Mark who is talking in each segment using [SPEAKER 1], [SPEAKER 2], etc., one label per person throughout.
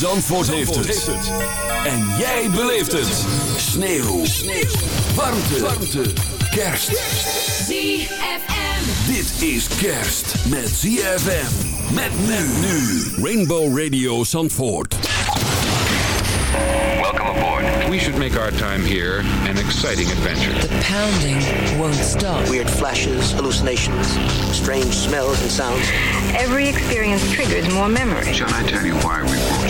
[SPEAKER 1] Zandvoort, Zandvoort heeft, het. En jij beleeft het. Sneeuw. Sneeuw. Warmte. Warmte. Kerst.
[SPEAKER 2] ZFM.
[SPEAKER 1] Dit is kerst met ZFM. Met men nu. Rainbow Radio Zandvoort.
[SPEAKER 3] Welcome aboard.
[SPEAKER 4] We should make our time here an exciting adventure.
[SPEAKER 5] The pounding won't stop.
[SPEAKER 6] Weird flashes, hallucinations, strange smells and sounds.
[SPEAKER 7] Every experience triggers more memory.
[SPEAKER 4] Shall I tell you why we brought you here?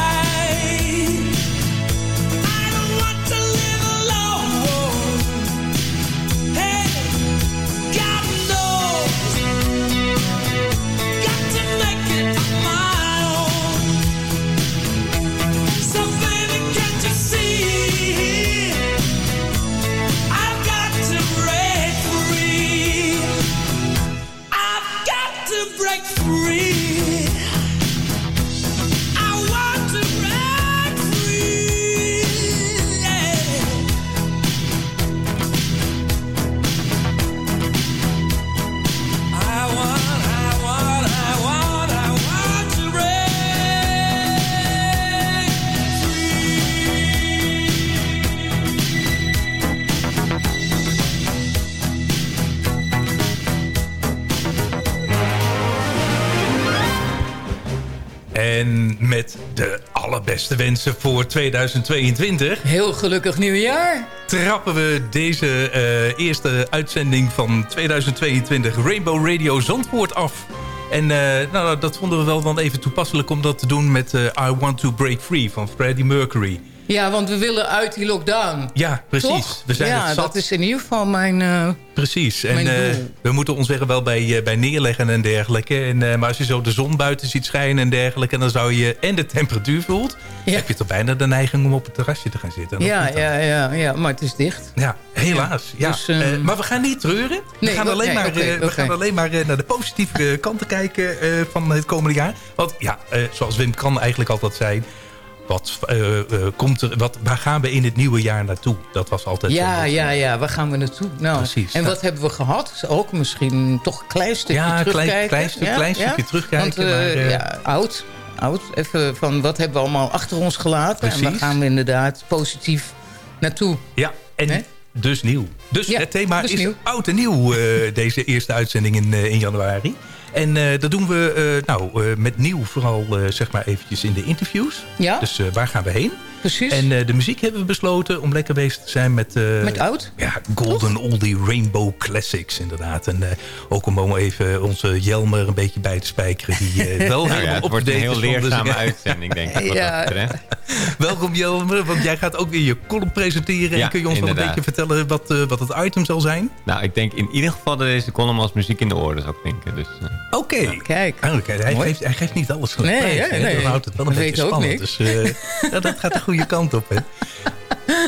[SPEAKER 8] Allerbeste wensen voor 2022.
[SPEAKER 9] Heel gelukkig nieuwjaar.
[SPEAKER 8] Trappen we deze eh, eerste uitzending van 2022 Rainbow Radio Zandvoort af. En eh, nou, dat vonden we wel dan even toepasselijk om dat te doen met eh, I Want To Break Free van Freddie Mercury.
[SPEAKER 9] Ja, want we willen uit die lockdown.
[SPEAKER 8] Ja, precies.
[SPEAKER 9] Toch?
[SPEAKER 8] We zijn
[SPEAKER 9] ja,
[SPEAKER 8] het
[SPEAKER 9] dat is in ieder geval mijn... eh,
[SPEAKER 8] Precies. En
[SPEAKER 9] Mijn
[SPEAKER 8] eh, we moeten ons er wel bij, eh, bij neerleggen en dergelijke. En, maar als je zo de zon buiten ziet schijnen en dergelijke... dan zou je en de temperatuur voelt...
[SPEAKER 9] Ja.
[SPEAKER 8] heb je toch bijna de neiging om op het terrasje te gaan zitten. En
[SPEAKER 9] ja, ja, ja, ja, maar het is dicht.
[SPEAKER 8] Ja, helaas. Ja.
[SPEAKER 9] Dus,
[SPEAKER 8] maar we gaan niet treuren. We
[SPEAKER 9] Nee,
[SPEAKER 8] gaan alleen maar, we gaan alleen maar naar de positieve kanten kijken van het komende jaar. Want ja, zoals Wim kan eigenlijk altijd zijn... Wat, eh, eh, komt er, wat, waar gaan we in het nieuwe jaar naartoe? Dat was altijd...
[SPEAKER 9] Ja, ja, ja, waar gaan we naartoe? Nou,
[SPEAKER 8] Precies.
[SPEAKER 9] En wat hebben we gehad? Is Ook misschien toch een klein stukje
[SPEAKER 8] Ja, een klein-
[SPEAKER 9] terugkijken.
[SPEAKER 8] klein stuk- klein stukje terugkijken,
[SPEAKER 9] Want, eh,
[SPEAKER 8] maar,
[SPEAKER 9] ja, oud, oud. Even van wat hebben we allemaal achter ons gelaten? En waar
[SPEAKER 8] Precies.
[SPEAKER 9] gaan we inderdaad positief naartoe?
[SPEAKER 8] Ja, en dus nieuw. Dus het thema
[SPEAKER 9] dus
[SPEAKER 8] is
[SPEAKER 9] nieuw.
[SPEAKER 8] oud en nieuw, deze eerste uitzending in, in januari. En eh, dat doen we eh, nou, eh, met nieuw vooral zeg maar eventjes in de interviews.
[SPEAKER 9] Ja,
[SPEAKER 8] Dus waar gaan we heen?
[SPEAKER 9] Precies.
[SPEAKER 8] En eh, de muziek hebben we besloten om lekker bezig te zijn met... eh,
[SPEAKER 9] Met oud?
[SPEAKER 8] Ja, Golden Oldie Rainbow Classics inderdaad. En eh, ook om om even onze Jelmer een beetje bij te spijkeren. Die eh, wel
[SPEAKER 10] Nou ja,
[SPEAKER 8] helemaal
[SPEAKER 10] het
[SPEAKER 8] op
[SPEAKER 10] wordt
[SPEAKER 8] te
[SPEAKER 10] een heel
[SPEAKER 8] de
[SPEAKER 10] leerzame uitzending, denk ik. Wat
[SPEAKER 9] Ja.
[SPEAKER 10] dat betreft.
[SPEAKER 8] Welkom Jelmer, want jij gaat ook weer je column presenteren.
[SPEAKER 10] Ja,
[SPEAKER 8] en kun je ons wel een beetje vertellen wat, eh, wat het item zal zijn?
[SPEAKER 10] Nou, ik denk in ieder geval dat deze column als muziek in de oren zou klinken. Dus, eh,
[SPEAKER 8] Oké.
[SPEAKER 9] Kijk.
[SPEAKER 8] Ah, oké. Hij, geeft, hij geeft niet alles gelijk.
[SPEAKER 9] Nee, hè? Nee.
[SPEAKER 8] Dan houdt het wel een
[SPEAKER 9] We
[SPEAKER 8] beetje
[SPEAKER 9] ook
[SPEAKER 8] spannend. Dus eh, ja, dat gaat de goede kant op. Hè?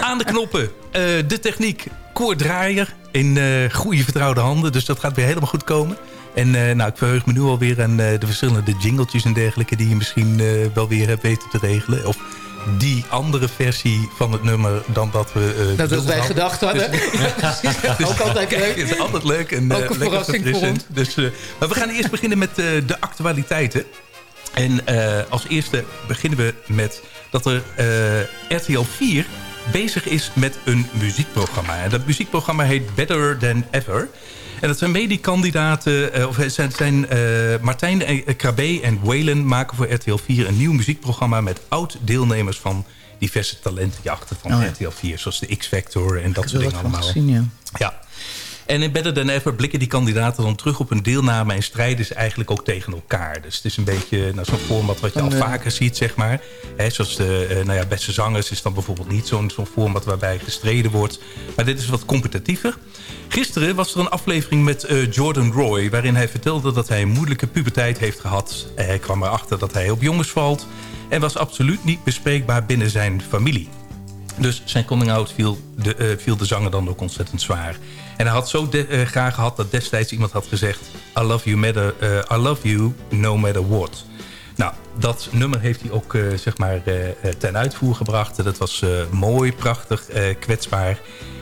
[SPEAKER 8] Aan de knoppen. eh, de techniek. Koord Draaier. In eh, goede vertrouwde handen. Dus dat gaat weer helemaal goed komen. En eh, nou, ik verheug me nu alweer aan eh, de verschillende jingletjes en dergelijke... die je misschien eh, wel weer hebt weten te regelen. Of die andere versie van het nummer dan dat we... eh,
[SPEAKER 9] Dat
[SPEAKER 8] bedoeld
[SPEAKER 9] wij
[SPEAKER 8] hadden.
[SPEAKER 9] gedacht hadden. Ja, precies. ook altijd leuk.
[SPEAKER 8] Het is altijd leuk. En,
[SPEAKER 9] Ook
[SPEAKER 8] eh,
[SPEAKER 9] een
[SPEAKER 8] lekker
[SPEAKER 9] verrassing voor
[SPEAKER 8] verfrissend. Dus, eh, maar we gaan eerst beginnen met eh, de actualiteiten. En eh, als eerste beginnen we met dat er eh, RTL 4 bezig is met een muziekprogramma. En dat muziekprogramma heet Better Than Ever. En dat zijn mediekandidaten, eh, of het zijn, zijn eh, Martijn eh, Krabbe en Waylon maken voor RTL 4 een nieuw muziekprogramma met oud-deelnemers van diverse talentenjachten van
[SPEAKER 9] Oh ja.
[SPEAKER 8] RTL 4. Zoals de X-Factor en dat soort dingen allemaal.
[SPEAKER 9] gezien, ja.
[SPEAKER 8] Ja. En in Better Than Ever blikken die kandidaten dan terug op hun deelname... en strijden ze eigenlijk ook tegen elkaar. Dus het is een beetje nou, zo'n format wat je al
[SPEAKER 9] eh,
[SPEAKER 8] vaker ziet, zeg maar. Hè, zoals de eh, nou ja, beste zangers is dan bijvoorbeeld niet zo'n zo'n format... waarbij gestreden wordt. Maar dit is wat competitiever. Gisteren was er een aflevering met eh, Jordan Roy... waarin hij vertelde dat hij een moeilijke puberteit heeft gehad. Hij kwam erachter dat hij op jongens valt... en was absoluut niet bespreekbaar binnen zijn familie. Dus zijn coming-out viel de, eh, viel de zanger dan ook ontzettend zwaar. En hij had zo de- eh, graag gehad dat destijds iemand had gezegd... I love you, matter, eh, I love you no matter what. Nou, dat nummer heeft hij ook eh, zeg maar, ten uitvoer gebracht. Dat was mooi, prachtig, kwetsbaar.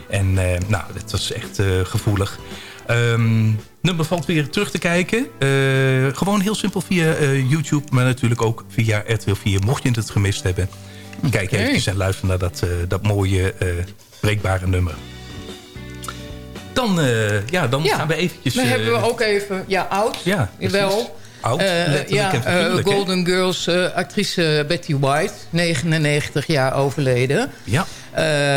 [SPEAKER 8] En nou, dat was echt gevoelig. Ehm, nummer valt weer terug te kijken. Gewoon heel simpel via YouTube, maar natuurlijk ook via RTL 4. Mocht je het gemist hebben, kijk eventjes en luister naar dat, dat mooie, breekbare nummer. Dan, eh, ja, dan
[SPEAKER 9] Ja,
[SPEAKER 8] gaan we eventjes...
[SPEAKER 9] Dan
[SPEAKER 8] eh,
[SPEAKER 9] hebben we ook even, ja, oud.
[SPEAKER 8] Ja.
[SPEAKER 9] Wel.
[SPEAKER 8] Oud,
[SPEAKER 9] Eh, ja? Golden Girls actrice Betty White, 99 jaar overleden.
[SPEAKER 8] Ja.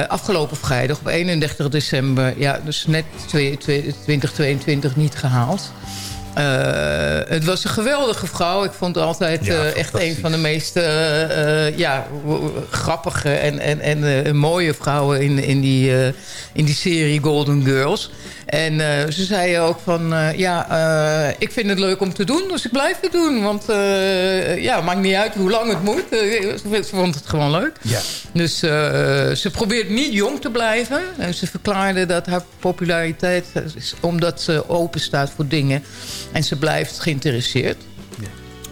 [SPEAKER 9] Afgelopen vrijdag op 31 december, ja, dus net twee- twee- 2022 niet gehaald. Eh, het was een geweldige vrouw. Ik vond het altijd
[SPEAKER 8] Ja,
[SPEAKER 9] eh, echt een van de meest eh, ja, grappige en, en, en mooie vrouwen in, in, die, in die serie Golden Girls. En ze zei ook van, ja, ik vind het leuk om te doen, dus ik blijf het doen. Want ja, het maakt niet uit hoe lang het moet. Ze vond het gewoon leuk.
[SPEAKER 8] Ja.
[SPEAKER 9] Dus ze probeert niet jong te blijven. En ze verklaarde dat haar populariteit is omdat ze open staat voor dingen. En ze blijft geïnteresseerd.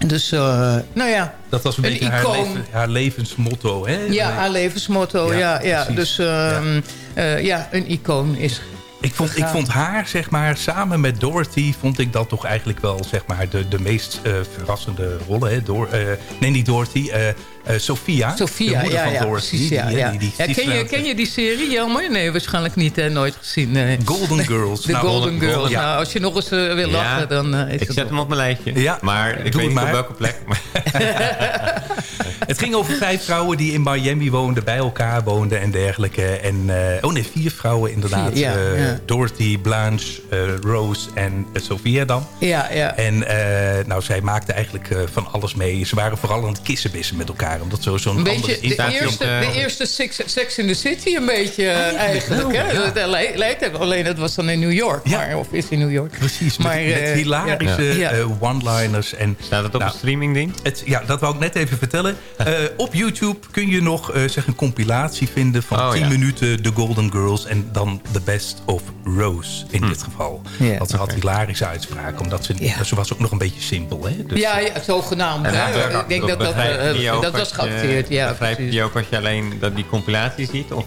[SPEAKER 9] Dus, eh, nou ja.
[SPEAKER 8] Dat was een,
[SPEAKER 9] Een
[SPEAKER 8] beetje haar, leven- haar levensmotto. Hè?
[SPEAKER 9] Ja, haar levensmotto.
[SPEAKER 8] Ja,
[SPEAKER 9] Ja, ja. Dus ehm, eh, ja, een icoon is...
[SPEAKER 8] Ik vond, ik vond haar, zeg maar, samen met Dorothy... vond ik dat toch eigenlijk wel, zeg maar, de, de meest eh, verrassende rollen. Hè? Door, eh, nee, niet Dorothy. eh eh, Sophia. de
[SPEAKER 9] Sophia,
[SPEAKER 8] moeder
[SPEAKER 9] ja,
[SPEAKER 8] van
[SPEAKER 9] ja,
[SPEAKER 8] Dorothy.
[SPEAKER 9] precies.
[SPEAKER 8] die,
[SPEAKER 9] Ja,
[SPEAKER 8] hè,
[SPEAKER 9] ja.
[SPEAKER 8] die- die
[SPEAKER 9] Ja, ken, je, ken je die serie, Jelmer? Nee, waarschijnlijk niet. Hè? Nooit gezien. nee.
[SPEAKER 8] Golden Girls.
[SPEAKER 9] De
[SPEAKER 8] Nou,
[SPEAKER 9] Golden
[SPEAKER 8] Golden-
[SPEAKER 9] Girls.
[SPEAKER 8] ja.
[SPEAKER 9] Nou, als je nog eens eh, wil lachen,
[SPEAKER 10] Ja,
[SPEAKER 9] dan eh, is
[SPEAKER 10] ik
[SPEAKER 9] het
[SPEAKER 10] zet hem op mijn lijstje.
[SPEAKER 8] Ja,
[SPEAKER 10] maar ik
[SPEAKER 8] doe
[SPEAKER 10] weet niet
[SPEAKER 8] maar.
[SPEAKER 10] op welke plek.
[SPEAKER 8] Het ging over vijf vrouwen die in Miami woonden, bij elkaar woonden en dergelijke. En, eh, oh nee, vier vrouwen inderdaad.
[SPEAKER 9] Vier, ja, ja.
[SPEAKER 8] Dorothy, Blanche, eh, Rose en Sophia dan.
[SPEAKER 9] Ja, ja.
[SPEAKER 8] En eh, nou, zij maakten eigenlijk eh, van alles mee. Ze waren vooral aan het kissenbissen met elkaar. Omdat zo zo'n
[SPEAKER 9] beetje de
[SPEAKER 8] op
[SPEAKER 9] eerste, de eerste Sex, Sex in the City een beetje eigenlijk.
[SPEAKER 8] wel,
[SPEAKER 9] hè?
[SPEAKER 8] ja.
[SPEAKER 9] Dat, dat lijkt lijkt het, alleen het was dan in New York. Maar, of is in New York.
[SPEAKER 8] Precies, met,
[SPEAKER 9] Maar,
[SPEAKER 8] met
[SPEAKER 9] eh,
[SPEAKER 8] hilarische
[SPEAKER 9] ja.
[SPEAKER 8] eh, one-liners. En,
[SPEAKER 10] Staat het op
[SPEAKER 8] nou,
[SPEAKER 10] een streamingding?
[SPEAKER 8] Het, ja, dat wou ik net even vertellen. Eh, op YouTube kun je nog eh, zeg een compilatie vinden van
[SPEAKER 10] Oh,
[SPEAKER 8] 10
[SPEAKER 10] ja.
[SPEAKER 8] minuten The Golden Girls. En dan The Best of Rose in dit geval.
[SPEAKER 9] Hm. Ja.
[SPEAKER 8] Want ze had hilarische uitspraken. Omdat ze,
[SPEAKER 9] Ja.
[SPEAKER 8] ze was ook nog een beetje simpel. Hè? Dus,
[SPEAKER 9] ja, ja, zogenaamd.
[SPEAKER 10] Daar-
[SPEAKER 9] Ik denk dat dat, dat was geacteerd. Ja,
[SPEAKER 10] Begrijp je ook als je alleen dat die compilatie ziet? Of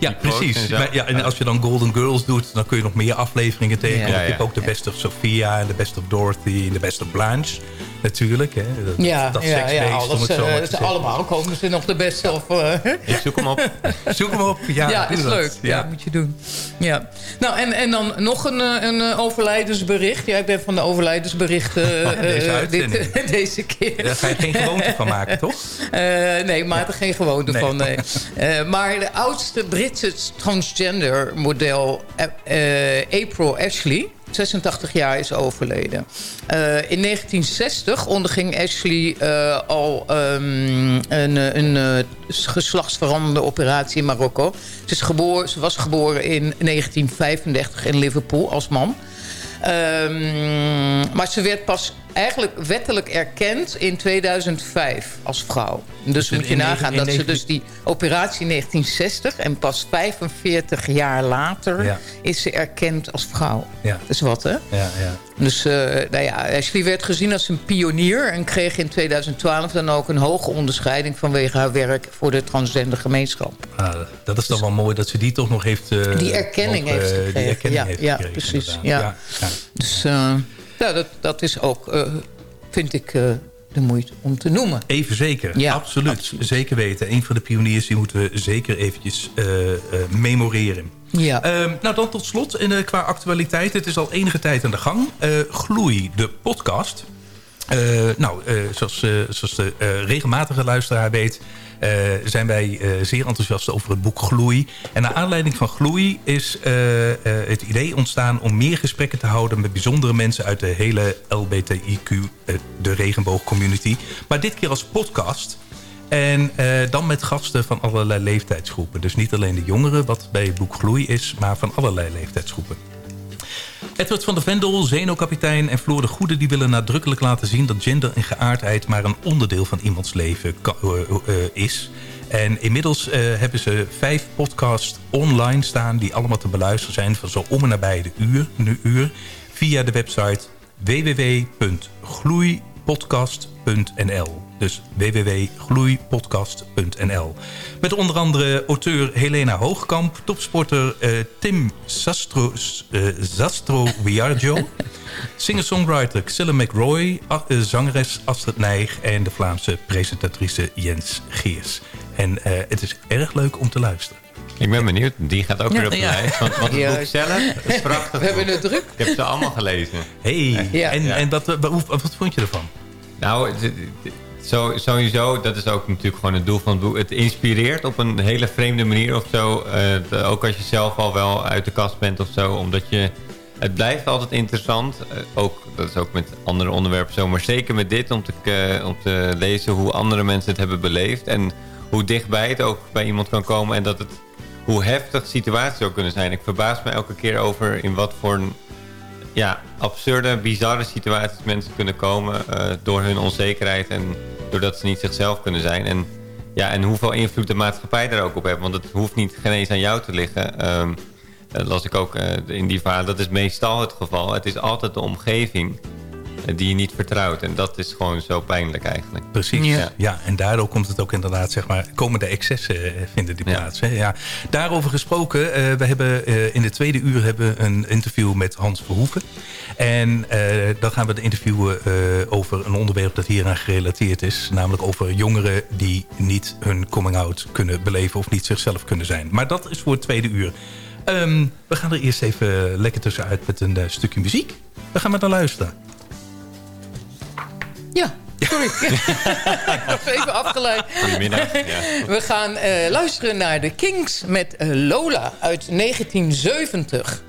[SPEAKER 8] Ja, precies. Maar, ja, en als je dan Golden Girls doet, dan kun je nog meer afleveringen tegenkomen.
[SPEAKER 10] Ja,
[SPEAKER 8] Je hebt
[SPEAKER 10] ja.
[SPEAKER 8] ook de Best of Sophia en de Best of Dorothy en de Best of Blanche. Natuurlijk. Hè. Dat,
[SPEAKER 9] Ja,
[SPEAKER 8] dat
[SPEAKER 9] ja, ja, alles,
[SPEAKER 8] het zo
[SPEAKER 9] eh, allemaal komen ze nog de beste of... eh,
[SPEAKER 10] Ik zoek hem op.
[SPEAKER 8] Zoek hem op. Ja,
[SPEAKER 9] Ja, is
[SPEAKER 8] dat.
[SPEAKER 9] leuk. Ja. moet je doen. Ja. Nou, en, en dan nog een, eh, een eh, overlijdensbericht. Ja, ik ben van de overlijdensberichten eh,
[SPEAKER 8] Deze
[SPEAKER 9] eh, dit, deze keer.
[SPEAKER 8] Daar ga je geen gewoonte van maken, toch?
[SPEAKER 9] Eh, nee, maak er geen gewoonte
[SPEAKER 8] Nee.
[SPEAKER 9] van. Nee. Eh, maar de oudste Britse transgender model eh, eh, April Ashley... 86 jaar is overleden. Eh, in 1960 onderging Ashley al ehm, een, een geslachtsveranderende operatie in Marokko. Ze, is geboren, ze was geboren in 1935 in Liverpool als man. Ehm, maar ze werd pas eigenlijk wettelijk erkend in 2005 als vrouw. Dus,
[SPEAKER 8] Dus
[SPEAKER 9] moet je nagaan dat ze
[SPEAKER 8] 19
[SPEAKER 9] dus die operatie in 1960... en pas 45 jaar later
[SPEAKER 8] Ja.
[SPEAKER 9] is ze erkend als vrouw.
[SPEAKER 8] Ja.
[SPEAKER 9] Dat is wat, hè?
[SPEAKER 8] Ja, ja.
[SPEAKER 9] Dus uh, nou ja, Ashley werd gezien als een pionier... en kreeg in 2012 dan ook een hoge onderscheiding... vanwege haar werk voor de transgender gemeenschap.
[SPEAKER 8] Ah, dat is dan wel mooi dat ze die toch nog heeft... uh,
[SPEAKER 9] die erkenning
[SPEAKER 8] op, uh,
[SPEAKER 9] heeft gekregen.
[SPEAKER 8] Die erkenning
[SPEAKER 9] ja,
[SPEAKER 8] heeft
[SPEAKER 9] ja,
[SPEAKER 8] gekregen,
[SPEAKER 9] precies. Ja.
[SPEAKER 8] Ja, ja.
[SPEAKER 9] Dus ja, dat, dat is ook, uh, vind ik, uh, de moeite om te noemen.
[SPEAKER 8] Even zeker,
[SPEAKER 9] Ja,
[SPEAKER 8] absoluut.
[SPEAKER 9] absoluut.
[SPEAKER 8] Zeker weten. Een van de pioniers die moeten we zeker eventjes uh, memoreren.
[SPEAKER 9] Ja.
[SPEAKER 8] Ehm, nou, dan tot slot in, qua actualiteit. Het is al enige tijd aan de gang. Gloei, de podcast. Nou, zoals, zoals de regelmatige luisteraar weet... zijn wij zeer enthousiast over het boek Gloei. En naar aanleiding van Gloei is het idee ontstaan... om meer gesprekken te houden met bijzondere mensen... uit de hele LBTIQ, de regenboogcommunity. Maar dit keer als podcast... En dan met gasten van allerlei leeftijdsgroepen. Dus niet alleen de jongeren, wat bij het boek Gloei is... maar van allerlei leeftijdsgroepen. Edward van der Vendel, Zeno-kapitein en Floor de Goede... die willen nadrukkelijk laten zien dat gender en geaardheid... maar een onderdeel van iemands leven uh, uh, is. En inmiddels hebben ze vijf podcasts online staan... die allemaal te beluisteren zijn van zo om en nabij de uur, een uur... via de website www.gloeipodcast.nl dus www.gloeipodcast.nl. Met onder andere auteur Helena Hoogkamp, topsporter uh, Tim Sastro, uh, Zastro Viaggio, singer-songwriter Xilla McRoy, uh, zangeres Astrid Nijg en de Vlaamse presentatrice Jens Geers. En uh, het is erg leuk om te luisteren.
[SPEAKER 10] Ik ben benieuwd. Die gaat ook ja, weer op de ja. lijst. Want, want het
[SPEAKER 9] Ja.
[SPEAKER 10] boek zelf is prachtig.
[SPEAKER 9] We hebben het druk.
[SPEAKER 10] Ik heb ze allemaal gelezen.
[SPEAKER 8] hey,
[SPEAKER 9] Ja.
[SPEAKER 8] en,
[SPEAKER 10] Ja.
[SPEAKER 8] en dat, wat, wat vond je ervan?
[SPEAKER 10] Nou, zo, sowieso, dat is ook natuurlijk gewoon het doel van het boek. Het inspireert op een hele vreemde manier of zo. Eh, ook als je zelf al wel uit de kast bent of zo. Omdat je... Het blijft altijd interessant. Eh, ook, dat is ook met andere onderwerpen zo. Maar zeker met dit om te, eh, om te lezen hoe andere mensen het hebben beleefd. En hoe dichtbij het ook bij iemand kan komen. En dat het, hoe heftig situaties ook kunnen zijn. Ik verbaas me elke keer over in wat voor een ja, absurde, bizarre situaties mensen kunnen komen eh, door hun onzekerheid en doordat ze niet zichzelf kunnen zijn. En, ja, en hoeveel invloed de maatschappij daar ook op heeft. Want het hoeft niet geen eens aan jou te liggen. Ehm, dat las ik ook eh, in die verhaal. Dat is meestal het geval. Het is altijd de omgeving eh, die je niet vertrouwt. En dat is gewoon zo pijnlijk eigenlijk.
[SPEAKER 8] Precies,
[SPEAKER 9] Ja.
[SPEAKER 8] En daardoor komt het ook inderdaad, zeg maar, komen de excessen eh, vinden die
[SPEAKER 10] Ja.
[SPEAKER 8] plaats. Hè? Ja. Daarover gesproken, eh, we hebben eh, in de tweede uur hebben een interview met Hans Verhoeven. En eh, dan gaan we de interviewen eh, over een onderwerp dat hieraan gerelateerd is. Namelijk over jongeren die niet hun coming-out kunnen beleven of niet zichzelf kunnen zijn. Maar dat is voor het tweede uur. Ehm, we gaan er eerst even lekker tussenuit met een stukje muziek. We gaan maar naar luisteren.
[SPEAKER 9] Ja, sorry. even afgeleid.
[SPEAKER 10] Goedemiddag. Ja.
[SPEAKER 9] We gaan uh, luisteren naar de Kings met eh, Lola uit 1970.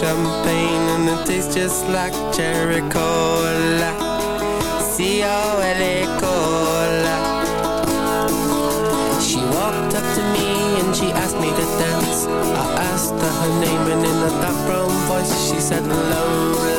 [SPEAKER 11] champagne and it tastes just like cherry cola. See how her name and in a background voice she said
[SPEAKER 8] hello.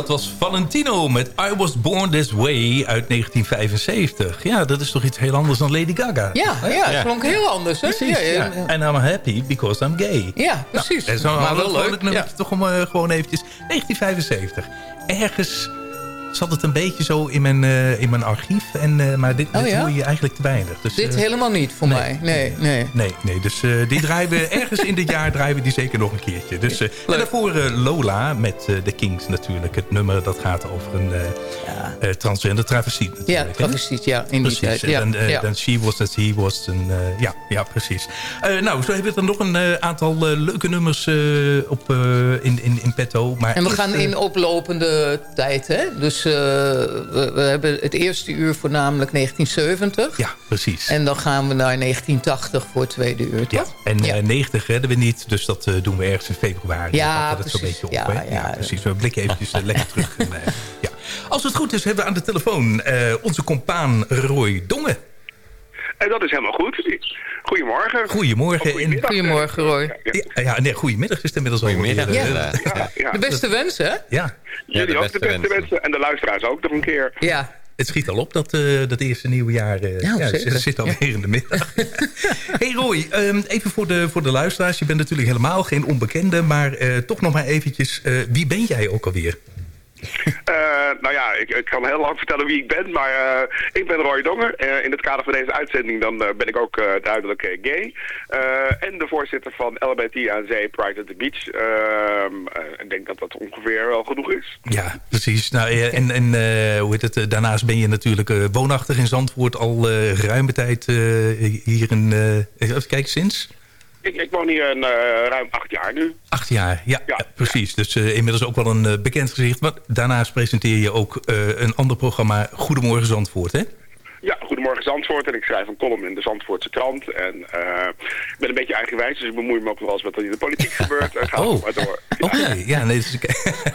[SPEAKER 8] Dat was Valentino met I Was Born This Way uit 1975. Ja, dat is toch iets heel anders dan Lady Gaga?
[SPEAKER 9] Ja, ja, het klonk heel anders. Hè?
[SPEAKER 8] Precies,
[SPEAKER 9] ja,
[SPEAKER 8] ja. En I'm happy because I'm gay.
[SPEAKER 9] Ja, precies.
[SPEAKER 8] Nou, Zo'n
[SPEAKER 9] Maar wel
[SPEAKER 8] wel
[SPEAKER 9] leuk, ja.
[SPEAKER 8] toch om eh, gewoon eventjes... 1975. Ergens zat het een beetje zo in mijn, eh, in mijn archief. En, eh, maar dit,
[SPEAKER 9] Oh,
[SPEAKER 8] dit
[SPEAKER 9] ja?
[SPEAKER 8] hoor je eigenlijk te weinig. Dus,
[SPEAKER 9] Dit
[SPEAKER 8] eh,
[SPEAKER 9] helemaal niet voor mij. Nee, nee.
[SPEAKER 8] Nee, nee, dus die draaien we ergens in dit jaar draaien we die zeker nog een keertje. Dus, en daarvoor Lola met The Kings natuurlijk. Het nummer dat gaat over een eh, transgender travestiet
[SPEAKER 9] Ja,
[SPEAKER 8] natuurlijk. hè?
[SPEAKER 9] travestiet, ja, in die tijd. Ja,
[SPEAKER 8] en dan,
[SPEAKER 9] ja.
[SPEAKER 8] dan she was as he was. En, ja, ja, precies. Nou, zo hebben we er nog een aantal leuke nummers op, in, in, in petto. Maar
[SPEAKER 9] En we gaan in oplopende tijd, hè? Dus we, we hebben het eerste uur voornamelijk 1970.
[SPEAKER 8] Ja, precies.
[SPEAKER 9] En dan gaan we naar 1980 voor het tweede uur,
[SPEAKER 8] Ja, en eh, 90 redden we niet, dus dat eh, doen we ergens in februari.
[SPEAKER 9] Ja,
[SPEAKER 8] dat zo'n
[SPEAKER 9] precies.
[SPEAKER 8] beetje op.
[SPEAKER 9] Ja,
[SPEAKER 8] hè?
[SPEAKER 9] ja,
[SPEAKER 8] precies. We blikken eventjes eh, lekker terug. En, eh, ja. Als het goed is, hebben we aan de telefoon eh, onze compaan Roy Dongen.
[SPEAKER 12] En dat is helemaal goed. Goedemorgen.
[SPEAKER 8] Goedemorgen. En,
[SPEAKER 9] Goedemorgen, Roy.
[SPEAKER 8] ja, ja, nee, goedemiddag is het inmiddels al.
[SPEAKER 10] Goedemiddag,
[SPEAKER 8] eh,
[SPEAKER 10] inderdaad.
[SPEAKER 12] Ja, ja.
[SPEAKER 9] De beste wensen, hè?
[SPEAKER 8] Ja,
[SPEAKER 12] Jullie ook de beste wensen. En de luisteraars ook nog een keer.
[SPEAKER 9] Ja.
[SPEAKER 8] het schiet al op dat, eh, dat eerste nieuwe jaar. eh,
[SPEAKER 9] Ja,
[SPEAKER 8] zit, alweer in de middag. hey Roy, ehm, even voor de, voor de luisteraars. Je bent natuurlijk helemaal geen onbekende, maar eh, toch nog maar eventjes. eh, wie ben jij ook alweer?
[SPEAKER 12] Eh, nou ja, ik, ik kan heel lang vertellen wie ik ben, maar eh, ik ben Roy Donger. Eh, in het kader van deze uitzending dan, ben ik ook duidelijk gay. En de voorzitter van LBT aan Zee Pride at the Beach. Ehm, eh, ik denk dat dat ongeveer wel genoeg is.
[SPEAKER 8] Ja, precies. Nou, en en hoe heet het? daarnaast ben je natuurlijk woonachtig in Zandvoort al ruime tijd hier in. even kijken, sinds?
[SPEAKER 12] Ik, ik woon hier een, eh, ruim acht jaar nu.
[SPEAKER 8] Acht jaar, ja, ja, precies. Dus eh, inmiddels ook wel een eh, bekend gezicht. Maar daarnaast presenteer je ook eh, een ander programma, Goedemorgen Zandvoort, hè?
[SPEAKER 12] Ja, Goedemorgen Zandvoort. En ik schrijf een column in de Zandvoortse krant. En eh, ik ben een beetje eigenwijs, dus ik bemoei me ook wel eens met wat er in de politiek gebeurt. En ga
[SPEAKER 8] Oh.
[SPEAKER 12] maar door.
[SPEAKER 8] Oké, ja, nee, dus,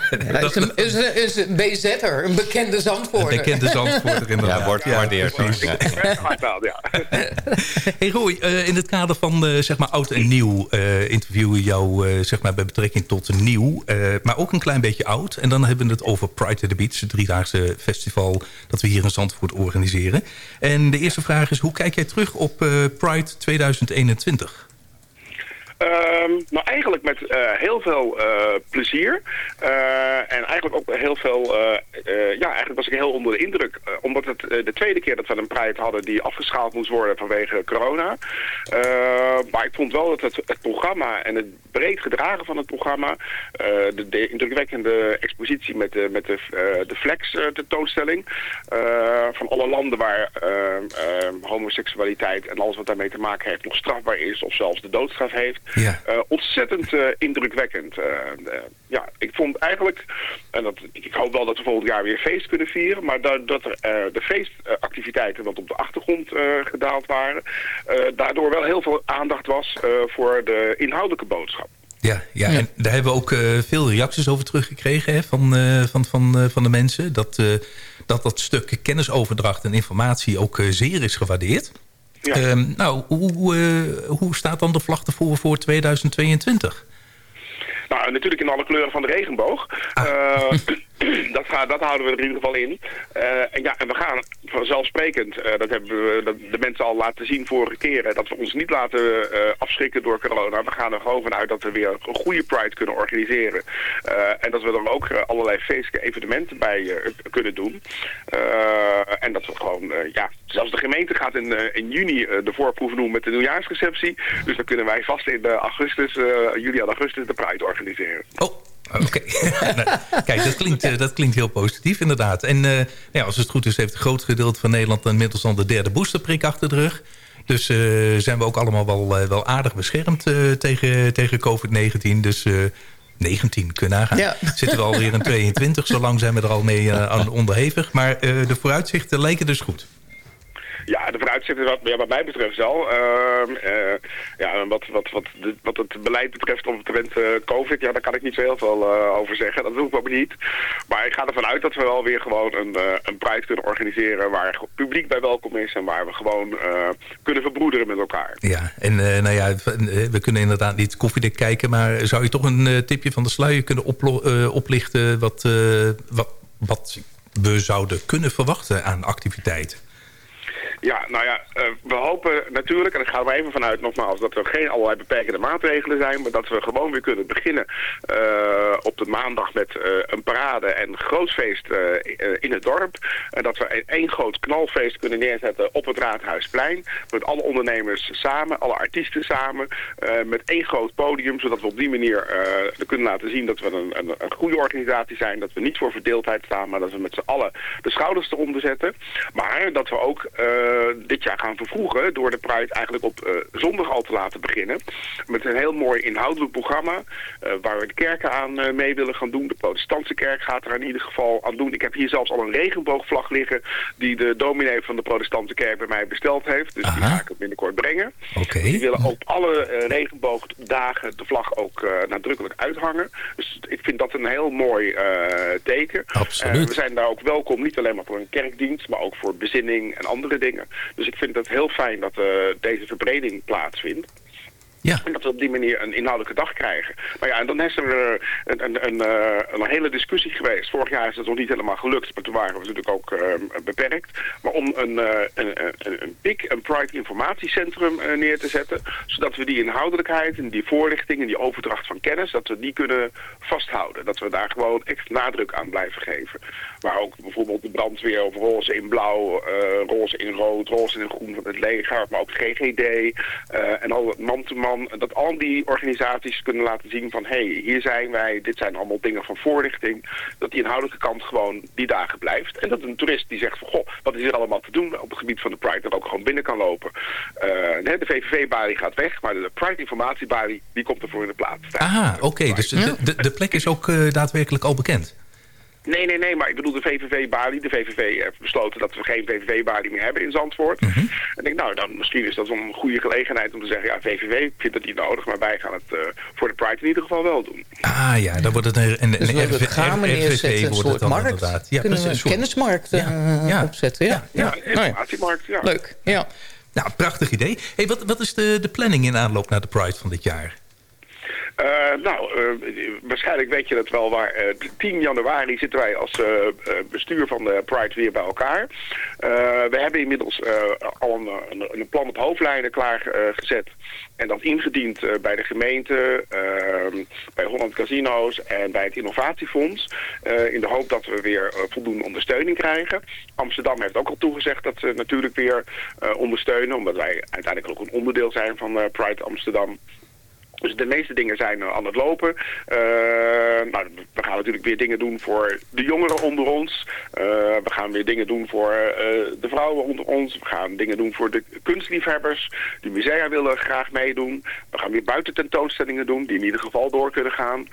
[SPEAKER 9] Hij is een, is een, is een BZ'er, een bekende Zandvoorter.
[SPEAKER 8] Een bekende Zandvoorter, inderdaad.
[SPEAKER 10] Ja, wordt gewaardeerd. Ja.
[SPEAKER 12] Wel, ja.
[SPEAKER 8] Hey Roy, eh, in het kader van eh, zeg maar oud en nieuw eh, interviewen we jou eh, zeg maar bij betrekking tot nieuw, eh, maar ook een klein beetje oud. En dan hebben we het over Pride at the Beach, het driedaagse festival dat we hier in Zandvoort organiseren. En de eerste vraag is, hoe kijk jij terug op eh, Pride 2021?
[SPEAKER 12] Ehm, nou, eigenlijk met eh, heel veel eh, plezier. Eh, en eigenlijk ook heel veel... ja, eigenlijk was ik heel onder de indruk. omdat het de tweede keer dat we een Pride hadden die afgeschaald moest worden vanwege corona. Maar ik vond wel dat het, het programma en het breed gedragen van het programma... de, de indrukwekkende expositie met de, met de, de Flex tentoonstelling... van alle landen waar homoseksualiteit en alles wat daarmee te maken heeft... nog strafbaar is of zelfs de doodstraf heeft.
[SPEAKER 8] Ja.
[SPEAKER 12] Eh, ontzettend eh, indrukwekkend. Eh, ja, ik vond eigenlijk, en dat, ik hoop wel dat we volgend jaar weer feest kunnen vieren, maar dat, dat er, eh, de feestactiviteiten wat op de achtergrond eh, gedaald waren, eh, daardoor wel heel veel aandacht was eh, voor de inhoudelijke boodschap.
[SPEAKER 8] Ja, ja, en daar hebben we ook eh, veel reacties over teruggekregen hè, van, eh, van, van, eh, van de mensen. Dat, eh, dat dat stuk kennisoverdracht en informatie ook zeer is gewaardeerd. Ehm, nou, hoe, eh, hoe staat dan de vlag ervoor voor 2022?
[SPEAKER 12] Nou, natuurlijk in alle kleuren van de regenboog. Eh, dat, dat houden we er in ieder geval in. Eh, en, ja, en we gaan vanzelfsprekend, eh, dat hebben we dat de mensen al laten zien vorige keren, dat we ons niet laten eh, afschrikken door corona. We gaan er gewoon vanuit dat we weer een goede Pride kunnen organiseren. En dat we dan ook allerlei feestelijke evenementen bij kunnen doen. En dat we gewoon, ja, zelfs de gemeente gaat in, in juni de voorproeven doen met de nieuwjaarsreceptie. Dus dan kunnen wij vast in augustus, juli en augustus de Pride organiseren.
[SPEAKER 8] Oké, Nou, kijk, dat klinkt, eh, dat klinkt heel positief inderdaad. En eh, ja, als het goed is, heeft een groot gedeelte van Nederland... inmiddels al de derde boosterprik achter de rug. Dus eh, zijn we ook allemaal wel, wel aardig beschermd tegen, tegen COVID-19. Dus... eh 19, kunnen nagaan.
[SPEAKER 9] Ja.
[SPEAKER 8] Zitten we alweer in 22, zo lang zijn we er al mee aan onderhevig. Maar de vooruitzichten lijken dus goed.
[SPEAKER 12] Ja, de vooruitzichten wat, wat mij betreft wel. Ehm, eh, ja, wat, wat, wat, de- wat het beleid betreft omtrent eh COVID, ja, daar kan ik niet zo heel veel eh, over zeggen. Dat doe ik ook niet. Maar ik ga ervan uit dat we wel weer gewoon een, een Pride kunnen organiseren waar publiek bij welkom is en waar we gewoon kunnen verbroederen met elkaar.
[SPEAKER 8] Ja, en nou ja, we kunnen inderdaad niet koffiedik kijken... maar zou je toch een tipje van de sluier kunnen oplichten... Wat, wat, wat we zouden kunnen verwachten aan activiteiten?
[SPEAKER 12] Ja, nou ja, eh, we hopen natuurlijk, en ik ga er maar even vanuit nogmaals, dat er geen allerlei beperkende maatregelen zijn, maar dat we gewoon weer kunnen beginnen eh, op de maandag met eh, een parade en een groot feest eh, in het dorp. En dat we één groot knalfeest kunnen neerzetten op het Raadhuisplein, met alle ondernemers samen, alle artiesten samen, met één groot podium, zodat we op die manier kunnen laten zien dat we een, een, een goede organisatie zijn, dat we niet voor verdeeldheid staan, maar dat we met z'n allen de schouders eronder zetten. Maar dat we ook dit jaar gaan vervroegen door de Pride eigenlijk op eh, zondag al te laten beginnen. Met een heel mooi inhoudelijk programma eh, waar we de kerken aan eh, mee willen gaan doen. De protestantse kerk gaat er in ieder geval aan doen. Ik heb hier zelfs al een regenboogvlag liggen die de dominee van de protestantse kerk bij mij besteld heeft. Dus die ga ik binnenkort brengen. Die willen op alle eh, regenboogdagen de vlag ook eh, nadrukkelijk uithangen. Dus ik vind dat een heel mooi eh, teken.
[SPEAKER 8] Absoluut.
[SPEAKER 12] Eh, we zijn daar ook welkom, niet alleen maar voor een kerkdienst, maar ook voor bezinning en andere dingen. Dus ik vind het heel fijn dat eh, deze verbreding plaatsvindt.
[SPEAKER 8] Ja.
[SPEAKER 12] En dat we op die manier een inhoudelijke dag krijgen. Maar ja, en dan is er eh, een, een, een, eh, een hele discussie geweest. Vorig jaar is dat nog niet helemaal gelukt, maar toen waren we natuurlijk ook eh, beperkt. Maar om een, een, een, PIC, een Pride informatiecentrum eh, neer te zetten. Zodat we die inhoudelijkheid en die voorlichting en die overdracht van kennis, dat we die kunnen vasthouden. Dat we daar gewoon echt nadruk aan blijven geven. Waar ook bijvoorbeeld de brandweer of roze in blauw, roze in rood, roze in groen van het leger, maar ook GGD en al het Dat al die organisaties kunnen laten zien van hé, hey, hier zijn wij, dit zijn allemaal dingen van voorlichting. Dat die inhoudelijke kant gewoon die dagen blijft. En dat een toerist die zegt van goh, wat is hier allemaal te doen op het gebied van de Pride, dat ook gewoon binnen kan lopen. Eh, de VVV-balie gaat weg, maar de Pride-informatiebalie die komt ervoor in de plaats.
[SPEAKER 8] Aha, oké. dus de, de, de plek is ook eh, daadwerkelijk al bekend.
[SPEAKER 12] Nee, nee, nee, maar ik bedoel de VVV-balie. De VVV heeft besloten dat we geen VVV-balie meer hebben in Zandvoort.
[SPEAKER 8] Mhm.
[SPEAKER 12] En ik denk, nou, dan misschien is dat een goede gelegenheid om te zeggen... ja, VVV vindt het niet nodig, maar wij gaan het eh, voor de Pride in ieder geval wel doen.
[SPEAKER 8] Ah ja, dan wordt het een, een,
[SPEAKER 9] Dus
[SPEAKER 8] een RV
[SPEAKER 9] soort markt.
[SPEAKER 8] inderdaad. Ja,
[SPEAKER 9] Kunnen we een kennismarkt eh,
[SPEAKER 8] Ja.
[SPEAKER 9] opzetten, ja.
[SPEAKER 12] Ja,
[SPEAKER 9] ja.
[SPEAKER 12] een informatiemarkt, ja.
[SPEAKER 9] Leuk, ja.
[SPEAKER 8] Nou, prachtig idee. Hey, wat, wat is de, de planning in aanloop naar de Pride van dit jaar?
[SPEAKER 12] Eh, nou, eh, waarschijnlijk weet je dat wel, maar eh, 10 januari zitten wij als eh, eh, bestuur van de Pride weer bij elkaar. Eh, we hebben inmiddels eh, al een, een, een plan op hoofdlijnen klaargezet. en dat ingediend eh, bij de gemeente, eh, bij Holland Casino's en bij het Innovatiefonds. eh, in de hoop dat we weer eh, voldoende ondersteuning krijgen. Amsterdam heeft ook al toegezegd dat ze natuurlijk weer eh, ondersteunen. Omdat wij uiteindelijk ook een onderdeel zijn van eh, Pride Amsterdam. Dus de meeste dingen zijn aan het lopen. Eh, nou, we gaan natuurlijk weer dingen doen voor de jongeren onder ons. Eh, we gaan weer dingen doen voor eh, de vrouwen onder ons. We gaan dingen doen voor de kunstliefhebbers. De musea willen graag meedoen. We gaan weer buiten tentoonstellingen doen die in ieder geval door kunnen gaan.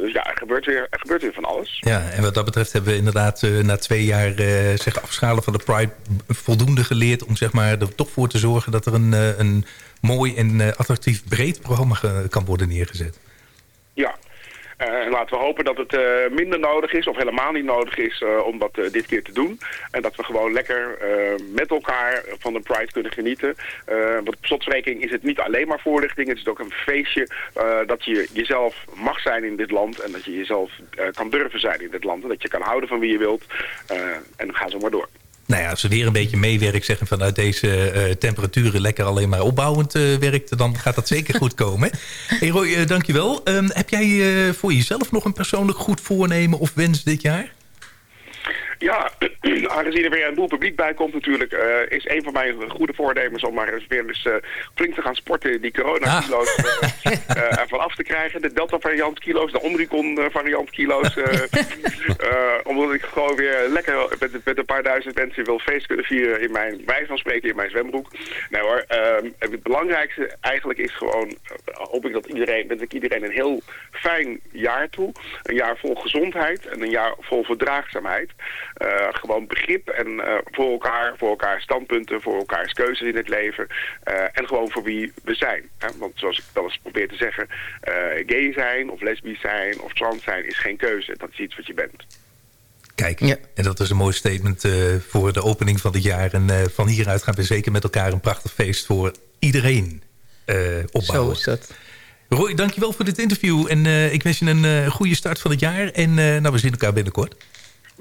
[SPEAKER 12] Dus ja, er gebeurt, weer, er gebeurt weer van alles.
[SPEAKER 8] Ja, en wat dat betreft hebben we inderdaad na twee jaar zeg afschalen van de Pride voldoende geleerd om zeg maar, er toch voor te zorgen dat er een, een mooi en eh, attractief breed programma kan worden neergezet.
[SPEAKER 12] Ja. En laten we hopen dat het eh, minder nodig is of helemaal niet nodig is om dat dit keer te doen. En dat we gewoon lekker met elkaar van de Pride kunnen genieten. Want op slotverrekening is het niet alleen maar voorlichting. Het is ook een feestje dat je jezelf mag zijn in dit land. En dat je jezelf kan durven zijn in dit land. En dat je kan houden van wie je wilt. En dan gaan ze maar door.
[SPEAKER 8] Nou ja, als er weer een beetje meewerkt, zeggen vanuit deze eh, temperaturen lekker alleen maar opbouwend eh, werkt, dan gaat dat zeker goed komen. Hey Roy, eh, dankjewel. Ehm, heb jij voor jezelf nog een persoonlijk goed voornemen of wens dit jaar?
[SPEAKER 12] Ja, aangezien er weer een boel publiek bij komt natuurlijk, eh, is een van mijn goede voornemens om maar eens weer eens eh, flink te gaan sporten, die corona-kilo's eh, eh, ervan af te krijgen. De Delta-variant kilo's, de Omicron-variant kilo's. eh, eh, omdat ik gewoon weer lekker met, met een paar duizend mensen wil feest kunnen vieren in mijn, wij van spreken, in mijn zwembroek. Nee hoor, ehm, het belangrijkste eigenlijk is gewoon, hoop ik dat iedereen, wens ik iedereen een heel fijn jaar toe. Een jaar vol gezondheid en een jaar vol verdraagzaamheid. Eh, gewoon begrip en eh, voor elkaar, voor elkaar standpunten, voor elkaars keuzes in het leven. eh, en gewoon voor wie we zijn. Hè? Want zoals ik wel eens probeer te zeggen, eh, gay zijn of lesbisch zijn of trans zijn is geen keuze. Dat is iets wat je bent.
[SPEAKER 8] Kijk, en dat is een mooi statement eh, voor de opening van het jaar. En eh, van hieruit gaan we zeker met elkaar een prachtig feest voor iedereen eh, opbouwen.
[SPEAKER 9] Zo is dat.
[SPEAKER 8] Roy, dankjewel voor dit interview. En eh, ik wens je een eh, goede start van het jaar. En eh, nou, we zien elkaar binnenkort.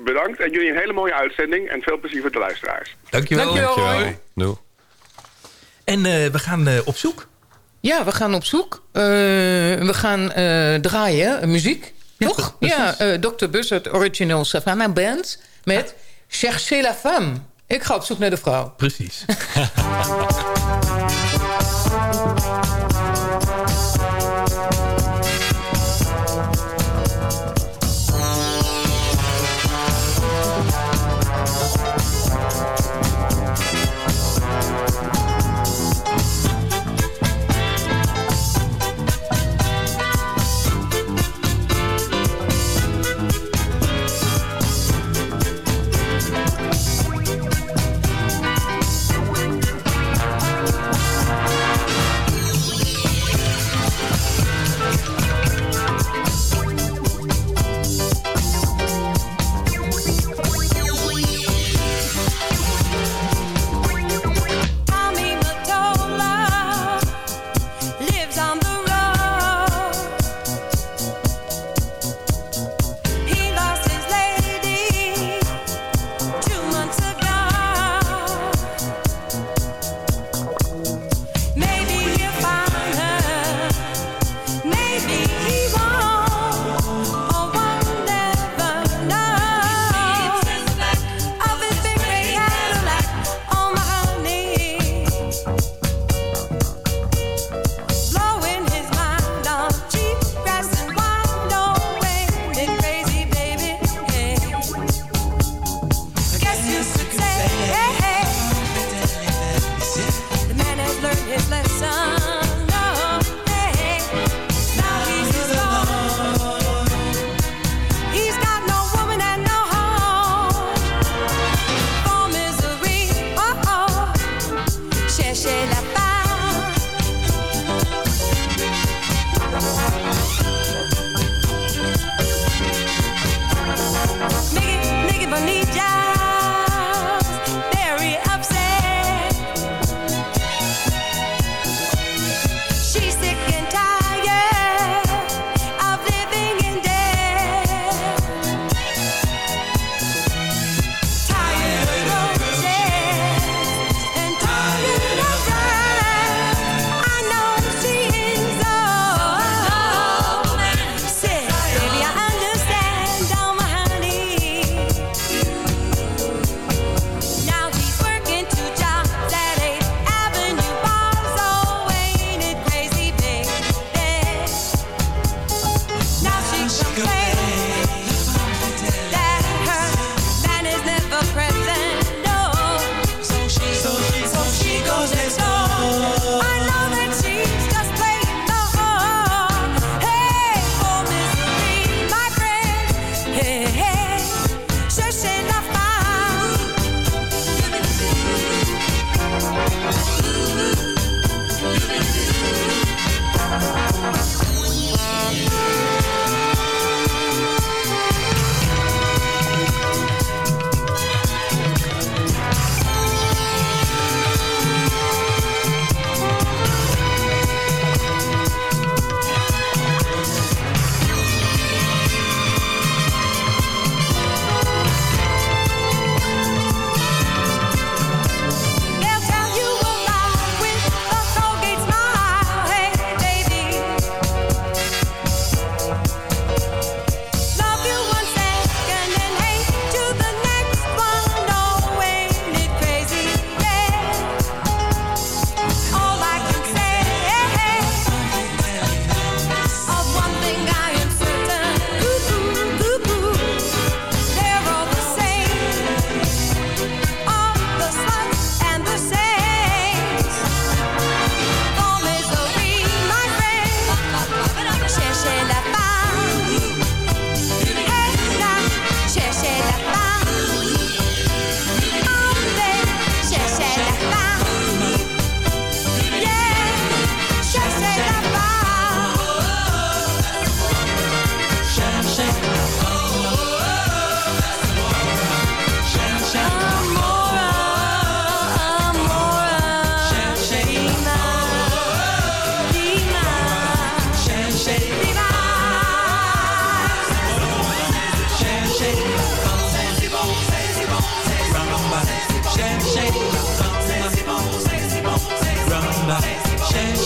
[SPEAKER 12] Bedankt en jullie een hele mooie uitzending en veel plezier voor de luisteraars.
[SPEAKER 8] Dankjewel.
[SPEAKER 9] Dankjewel.
[SPEAKER 10] Doei.
[SPEAKER 8] En eh, we gaan eh, op zoek.
[SPEAKER 9] Ja, we gaan op zoek. Eh, we gaan eh, draaien, muziek. Toch? Ja, eh Dr. Buzzard Original Savannah Band met Cherchez la femme. Ik ga op zoek naar de vrouw.
[SPEAKER 8] Precies.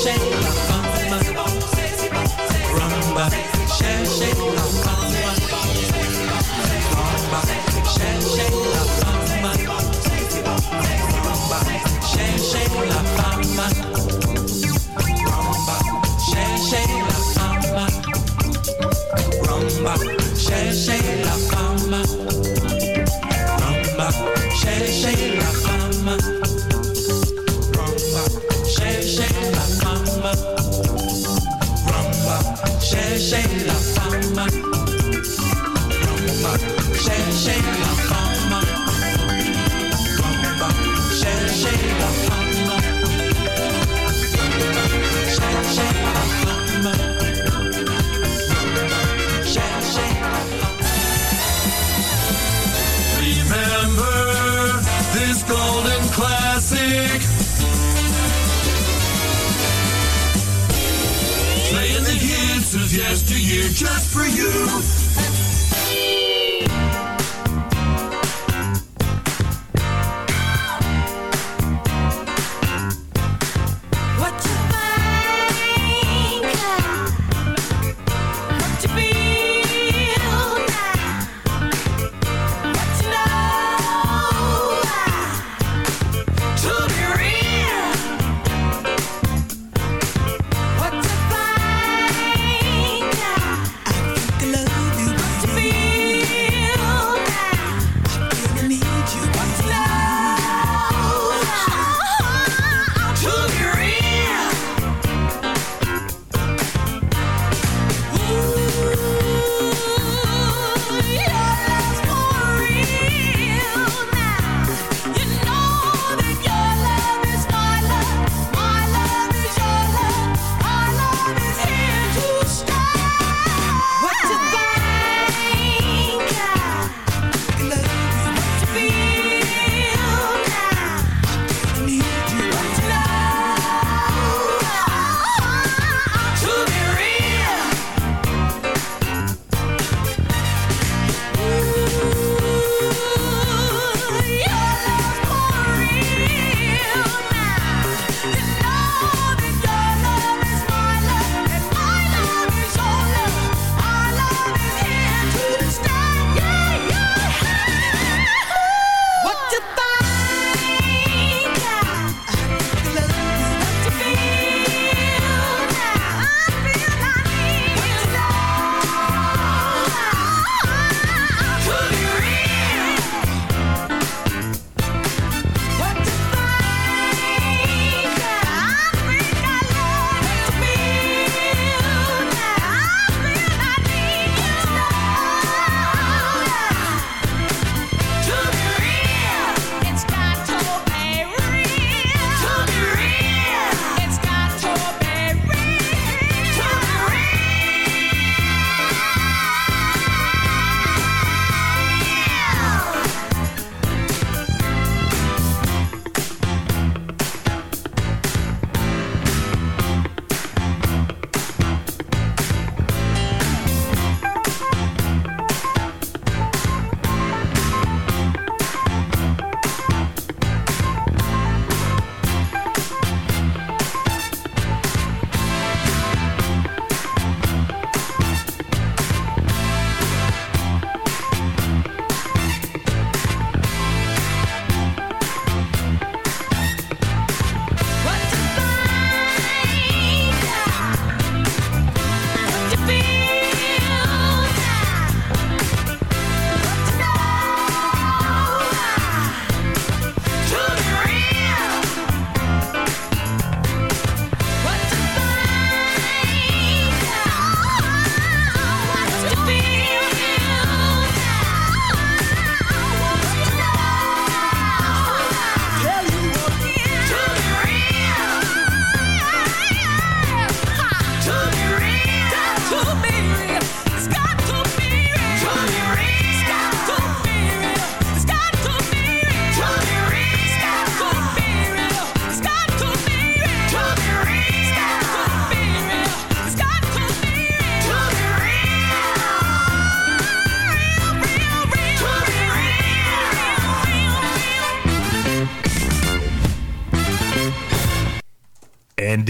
[SPEAKER 13] Shake la femme, rumba, cherchez la fama shake la fama. Roma, shake, shake.
[SPEAKER 2] just for you.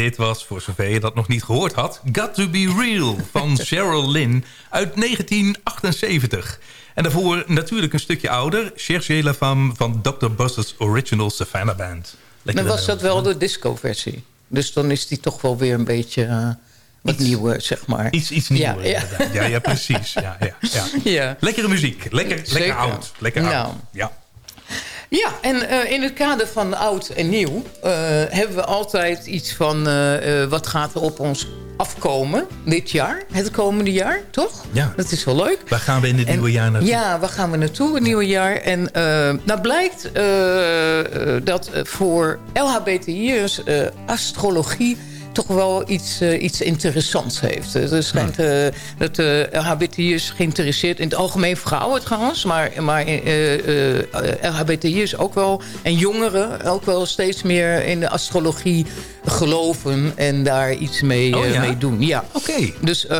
[SPEAKER 8] Dit was, voor zover je dat nog niet gehoord had... Got to be Real van Cheryl Lynn uit 1978. En daarvoor natuurlijk een stukje ouder... Cherchez la femme van Dr. Buster's Original Savannah Band. Lekker
[SPEAKER 9] Dan was dat wel de disco-versie. Dus dan is die toch wel weer een beetje eh, wat nieuwer, zeg maar.
[SPEAKER 8] Iets, iets
[SPEAKER 9] Ja,
[SPEAKER 8] nieuwer
[SPEAKER 9] ja.
[SPEAKER 8] Ja, ja, precies. Ja, ja, ja.
[SPEAKER 9] Ja.
[SPEAKER 8] Lekkere muziek. Lekker, lekker
[SPEAKER 9] Zeker.
[SPEAKER 8] oud. Lekker
[SPEAKER 9] Nou.
[SPEAKER 8] oud. Ja.
[SPEAKER 9] Ja, en eh, in het kader van oud en nieuw... eh, hebben we altijd iets van... eh, wat gaat er op ons afkomen dit jaar? Het komende jaar, toch?
[SPEAKER 8] Ja.
[SPEAKER 9] Dat is wel leuk.
[SPEAKER 8] Waar gaan we in het
[SPEAKER 9] En-
[SPEAKER 8] nieuwe jaar naartoe?
[SPEAKER 9] Ja, waar gaan we naartoe, het nieuwe jaar? En nou blijkt dat voor LHBTI'ers astrologie toch wel iets, eh, iets interessants heeft. Eh, Er schijnt eh, dat de LHBTI'ers geïnteresseerd... in het algemeen vrouwen trouwens... maar, maar eh, eh, eh, LHBTI'ers ook wel... en jongeren ook wel steeds meer in de astrologie geloven... en daar iets mee,
[SPEAKER 8] Oh
[SPEAKER 9] eh,
[SPEAKER 8] ja?
[SPEAKER 9] mee doen. Ja.
[SPEAKER 8] Oké.
[SPEAKER 9] Dus eh,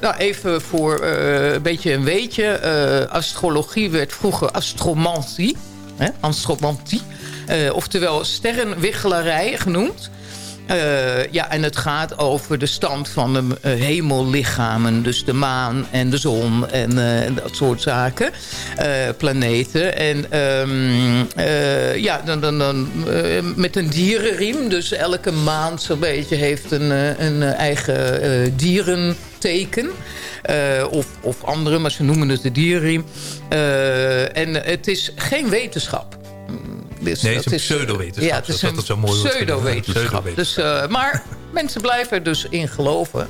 [SPEAKER 9] nou, even voor eh, een beetje een weetje. eh, astrologie werd vroeger astromantie. Hè? Astromantie. Eh, oftewel sterrenwichelarij genoemd. Eh, ja, en het gaat over de stand van de eh, hemellichamen. Dus de maan en de zon en eh, dat soort zaken. Planeten. En ehm, eh, ja, dan, dan, met een dierenriem. Dus elke maand zo'n beetje heeft een, een eigen dierenteken. Of, of andere, maar ze noemen het de dierenriem. Eh, en het is geen wetenschap. Dus
[SPEAKER 8] Nee, het
[SPEAKER 9] dat
[SPEAKER 8] is een pseudowetenschap,
[SPEAKER 9] Ja, het is een
[SPEAKER 8] dat zo mooi
[SPEAKER 9] pseudowetenschap. Dus, eh, maar mensen blijven er dus in geloven.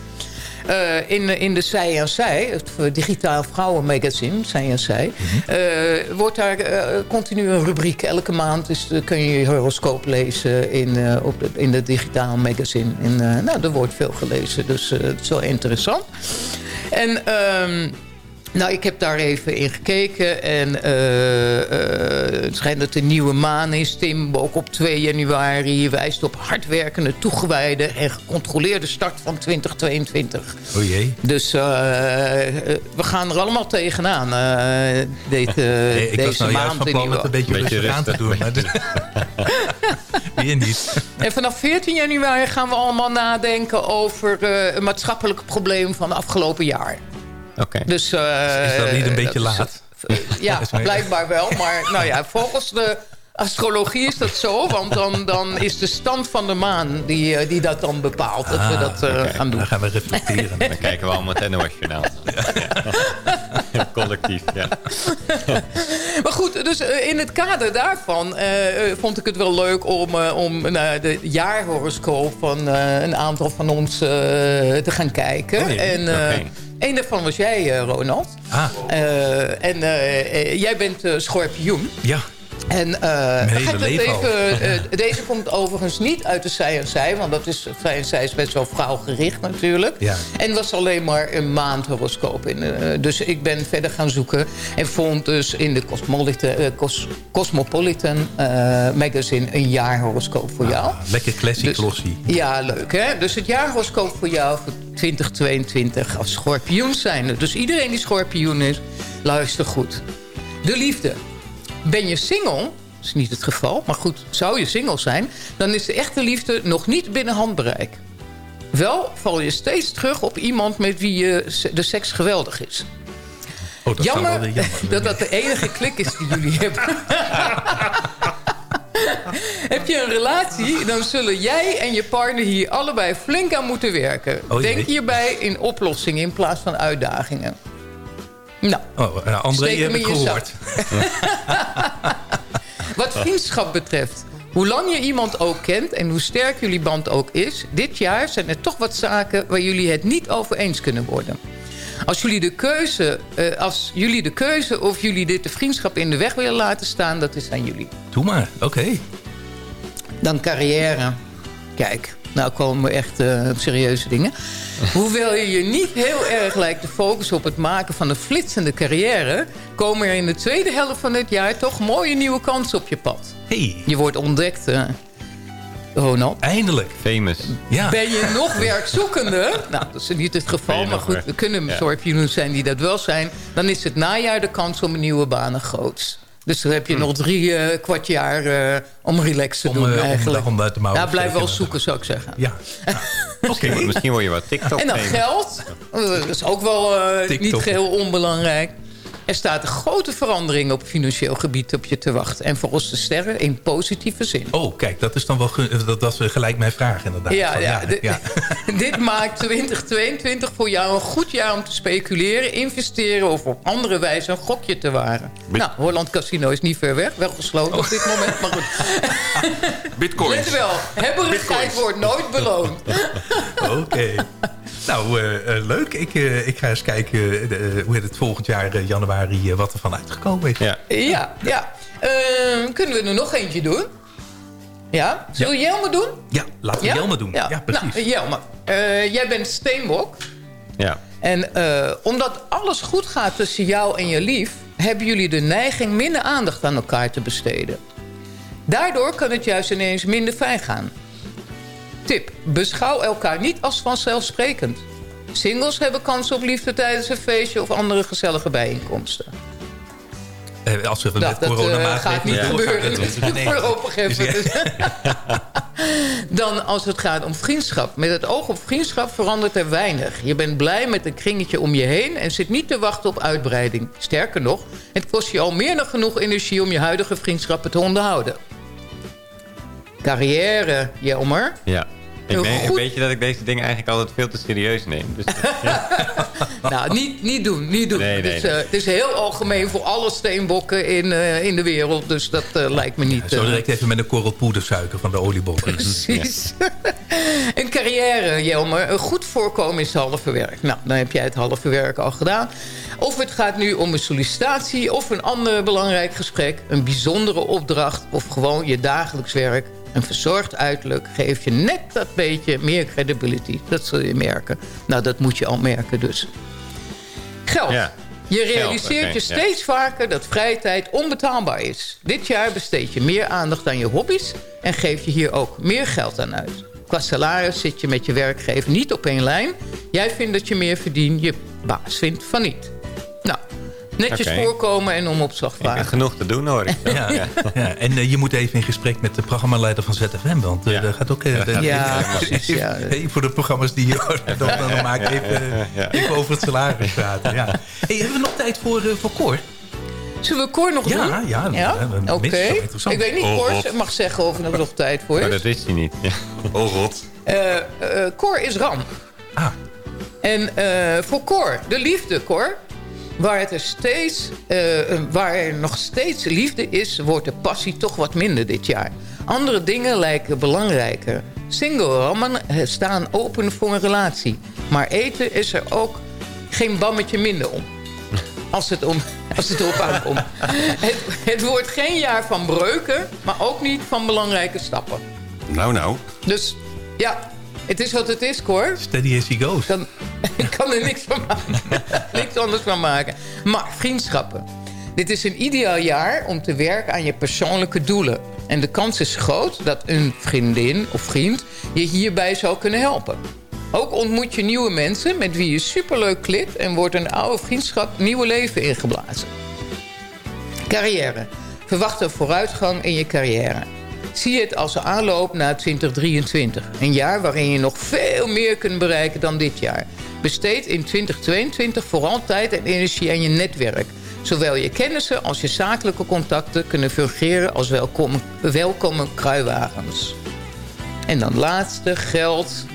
[SPEAKER 9] Eh, in, in de Zij en Zij, het digitaal vrouwenmagazine, Zij en Zij...
[SPEAKER 8] Mhm.
[SPEAKER 9] eh, wordt daar eh, continu een rubriek. Elke maand is, eh, kun je je horoscoop lezen in, eh, op de, in het digitaal magazine. En, eh, nou, er wordt veel gelezen, dus eh, het is wel interessant. En... ehm, nou, ik heb daar even in gekeken. En eh, het schijnt dat de nieuwe maan is. Tim, ook op 2 januari, wijst op hardwerkende, toegewijde... en gecontroleerde start van 2022.
[SPEAKER 8] O jee.
[SPEAKER 9] Dus eh, we gaan er allemaal tegenaan. deze
[SPEAKER 8] Nee, ik
[SPEAKER 9] deze
[SPEAKER 8] was nou
[SPEAKER 9] maand
[SPEAKER 8] van plan het een beetje,
[SPEAKER 10] Beetje
[SPEAKER 8] rustig aan te doen. Weer niet.
[SPEAKER 9] En vanaf 14 januari gaan we allemaal nadenken over een maatschappelijk probleem van het afgelopen jaar.
[SPEAKER 10] Oké.
[SPEAKER 9] Dus, eh,
[SPEAKER 8] Is dat niet een beetje
[SPEAKER 9] dat is-
[SPEAKER 8] laat?
[SPEAKER 9] Ja, blijkbaar wel. Maar nou ja, volgens de astrologie is dat zo. Want dan, dan is de stand van de maan die, eh, die dat dan bepaalt. Dat we
[SPEAKER 8] Ah,
[SPEAKER 9] dat eh, gaan doen.
[SPEAKER 8] Dan gaan we reflecteren.
[SPEAKER 10] Dan kijken we allemaal het NOS-journaal. Collectief, ja.
[SPEAKER 9] Maar goed, dus eh, in het kader daarvan eh, eh, vond ik het wel leuk om, eh, om naar de jaarhoroscoop van eh, een aantal van ons eh, te gaan kijken.
[SPEAKER 8] Oh, ja.
[SPEAKER 9] En eh, Een daarvan was jij, eh, Ronald.
[SPEAKER 8] Ah,
[SPEAKER 9] Eh, en eh, jij bent schorpioen.
[SPEAKER 8] ja.
[SPEAKER 9] En even, eh, deze komt overigens niet uit de zij en zij. Want dat is, zij en zij is best wel vrouwgericht natuurlijk.
[SPEAKER 8] Ja.
[SPEAKER 9] En was alleen maar een maandhoroscoop. in. eh, dus ik ben verder gaan zoeken. En vond dus in de Cosmopolitan, Cos- Cosmopolitan magazine een jaarhoroscoop voor jou.
[SPEAKER 8] Ah, lekker classic
[SPEAKER 9] Dus-
[SPEAKER 8] glossie.
[SPEAKER 9] Ja, leuk hè. Dus het jaarhoroscoop voor jou voor 2022 als schorpioen zijn. Dus iedereen die schorpioen is, luister goed. De liefde. Ben je single, dat is niet het geval, maar goed, zou je single zijn... dan is de echte liefde nog niet binnen handbereik. Wel val je steeds terug op iemand met wie je de seks geweldig is.
[SPEAKER 8] Oh, dat wel
[SPEAKER 9] Jammer dat dat de enige klik is die jullie hebben. Heb je een relatie, dan zullen jij en je partner hier allebei flink aan moeten werken.
[SPEAKER 8] Oh.
[SPEAKER 9] Denk hierbij in oplossingen in plaats van uitdagingen. Nou,
[SPEAKER 8] Oh, nou, André
[SPEAKER 9] je
[SPEAKER 8] gehoord.
[SPEAKER 9] wat vriendschap betreft... Hoe lang je iemand ook kent en hoe sterk jullie band ook is... dit jaar zijn er toch wat zaken waar jullie het niet over eens kunnen worden. Als jullie de keuze, eh, als jullie de keuze of jullie dit de vriendschap in de weg willen laten staan... dat is aan jullie.
[SPEAKER 8] Doe maar, oké.
[SPEAKER 9] Dan carrière. Kijk, nou komen we echt eh, op serieuze dingen. Hoewel je je niet heel erg lijkt te focussen op het maken van een flitsende carrière... komen er in de tweede helft van dit jaar toch mooie nieuwe kansen op je pad.
[SPEAKER 8] Hey,
[SPEAKER 9] Je wordt ontdekt, eh, Ronald.
[SPEAKER 8] eindelijk.
[SPEAKER 10] Famous.
[SPEAKER 8] Ja.
[SPEAKER 9] Ben je nog werkzoekende? Nou, dat is niet het geval. Maar goed, er kunnen
[SPEAKER 10] Ja.
[SPEAKER 9] zorgpioenen zijn die dat wel zijn. Dan is het najaar de kans om een nieuwe baan groot. Dus dan heb je nog drie eh, kwart jaar eh, om relax te
[SPEAKER 8] Om,
[SPEAKER 9] doen
[SPEAKER 8] eh, om
[SPEAKER 9] eigenlijk.
[SPEAKER 8] de mouwen
[SPEAKER 9] Ja, blijf wel zoeken, zou ik zeggen.
[SPEAKER 8] Ja. Oké.
[SPEAKER 10] Misschien word je wat TikTok
[SPEAKER 9] En dan geld. Dat is ook wel eh, niet geheel onbelangrijk. Er staat een grote verandering op financieel gebied op je te wachten. En volgens de sterren in positieve zin.
[SPEAKER 8] Oh, kijk, dat is dan wel dat, dat is gelijk mijn vraag inderdaad.
[SPEAKER 9] Ja,
[SPEAKER 8] Van,
[SPEAKER 9] ja, dit- dit maakt 2022 voor jou een goed jaar om te speculeren, investeren of op andere wijze een gokje te waren. Nou, Holland Casino is niet ver weg, wel gesloten op dit moment, maar goed.
[SPEAKER 1] Bitcoins.
[SPEAKER 9] Let wel, hebberigheid wordt nooit beloond.
[SPEAKER 8] Oké. Nou, eh, eh, leuk. Ik, eh, ik ga eens kijken hoe het volgend jaar eh, januari eh, wat er van uitgekomen is.
[SPEAKER 10] Ja.
[SPEAKER 9] Ja, ja. Ehm, kunnen we er nog eentje doen? Ja? Zullen we Jelme doen?
[SPEAKER 8] Ja, laten we Jelme doen. Ja, precies.
[SPEAKER 9] Nou, Jelme, eh, jij bent steenbok.
[SPEAKER 10] Ja.
[SPEAKER 9] En eh, omdat alles goed gaat tussen jou en je lief... hebben jullie de neiging minder aandacht aan elkaar te besteden. Daardoor kan het juist ineens minder fijn gaan. Tip, beschouw elkaar niet als vanzelfsprekend. Singles hebben kans op liefde tijdens een feestje... of andere gezellige bijeenkomsten.
[SPEAKER 8] Eh, als we
[SPEAKER 9] Dat,
[SPEAKER 8] met
[SPEAKER 9] dat
[SPEAKER 8] corona
[SPEAKER 9] eh, gaat niet gebeuren.
[SPEAKER 8] Nee.
[SPEAKER 9] Voorlopig even.
[SPEAKER 8] Dus
[SPEAKER 9] Dus- Dan als het gaat om vriendschap. Met het oog op vriendschap verandert er weinig. Je bent blij met een kringetje om je heen... en zit niet te wachten op uitbreiding. Sterker nog, het kost je al meer dan genoeg energie... om je huidige vriendschappen te onderhouden. Carrière, Jelmer.
[SPEAKER 10] Ja. Ik weet,
[SPEAKER 9] goed.
[SPEAKER 10] weet je dat ik deze dingen eigenlijk altijd veel te serieus neem. Dus,
[SPEAKER 9] Nou, niet, niet doen, niet doen.
[SPEAKER 10] Nee, nee,
[SPEAKER 9] het, is,
[SPEAKER 10] nee.
[SPEAKER 9] eh, het is heel algemeen voor alle steenbokken in, eh, in de wereld. Dus dat eh, lijkt me niet...
[SPEAKER 8] Zo direct even met een korrel poedersuiker van de oliebokken.
[SPEAKER 9] Precies. een carrière, Jelmer. Een goed voorkomen is halve werk. Nou, dan heb jij het halve werk al gedaan. Of het gaat nu om een sollicitatie of een ander belangrijk gesprek... een bijzondere opdracht of gewoon je dagelijks werk... een verzorgd uiterlijk geeft je net dat beetje meer credibility. Dat zul je merken. Nou, dat moet je al merken dus. Geld.
[SPEAKER 10] Ja.
[SPEAKER 9] Je realiseert je
[SPEAKER 10] ja.
[SPEAKER 9] steeds vaker dat vrije tijd onbetaalbaar is. Dit jaar besteed je meer aandacht aan je hobby's... en geef je hier ook meer geld aan uit. Qua salaris zit je met je werkgever niet op één lijn. Jij vindt dat je meer verdient, je baas vindt van niet. Nou, netjes voorkomen en om opslag
[SPEAKER 10] ik heb
[SPEAKER 9] vragen.
[SPEAKER 10] genoeg te doen hoor ik.
[SPEAKER 8] Ja, ja. En eh, je moet even in gesprek met de programmaleider van ZFM. Want
[SPEAKER 10] Ja.
[SPEAKER 8] dat gaat ook... eh, de-
[SPEAKER 9] Ja, precies, ja.
[SPEAKER 8] hey, voor de programma's die je dan, dan maken. Even,
[SPEAKER 10] Ja.
[SPEAKER 8] even over het salaris praten. Ja. Hey, hebben we nog tijd voor, voor Cor?
[SPEAKER 9] Zullen we Cor nog
[SPEAKER 8] Ja,
[SPEAKER 9] doen?
[SPEAKER 8] ja,
[SPEAKER 9] ja? Oké.
[SPEAKER 8] interessant.
[SPEAKER 9] Ik weet niet,
[SPEAKER 1] Oh,
[SPEAKER 9] Cor mag zeggen of er nog tijd voor
[SPEAKER 10] Maar
[SPEAKER 9] is.
[SPEAKER 10] dat wist hij niet. Ja.
[SPEAKER 1] Oh god.
[SPEAKER 9] Eh, eh, Cor is ram.
[SPEAKER 8] Ah,
[SPEAKER 9] En eh, voor Cor, de liefde, Cor. Waar, het er steeds, eh, waar er nog steeds liefde is, wordt de passie toch wat minder dit jaar. Andere dingen lijken belangrijker. Single rammen eh, staan open voor een relatie. Maar eten is er ook geen bammetje minder om. Als het, om, als het erop aankomt. Het, het wordt geen jaar van breuken, maar ook niet van belangrijke stappen.
[SPEAKER 1] Nou, nou.
[SPEAKER 9] Dus ja, het is wat het is, Cor
[SPEAKER 8] steady as he goes.
[SPEAKER 9] kan, ik kan er niks van maken. niks anders van maken. Maar vriendschappen. Dit is een ideaal jaar om te werken aan je persoonlijke doelen. En de kans is groot dat een vriendin of vriend je hierbij zou kunnen helpen. Ook ontmoet je nieuwe mensen met wie je superleuk klikt... en wordt een oude vriendschap nieuwe leven ingeblazen. Carrière. Verwacht een vooruitgang in je carrière. Zie het als een aanloop naar 2023. Een jaar waarin je nog veel meer kunt bereiken dan dit jaar. Besteed in 2022 vooral tijd en energie aan je netwerk. Zowel je kennissen als je zakelijke contacten kunnen fungeren als welkome, welkome kruiwagens. En dan laatste, geld.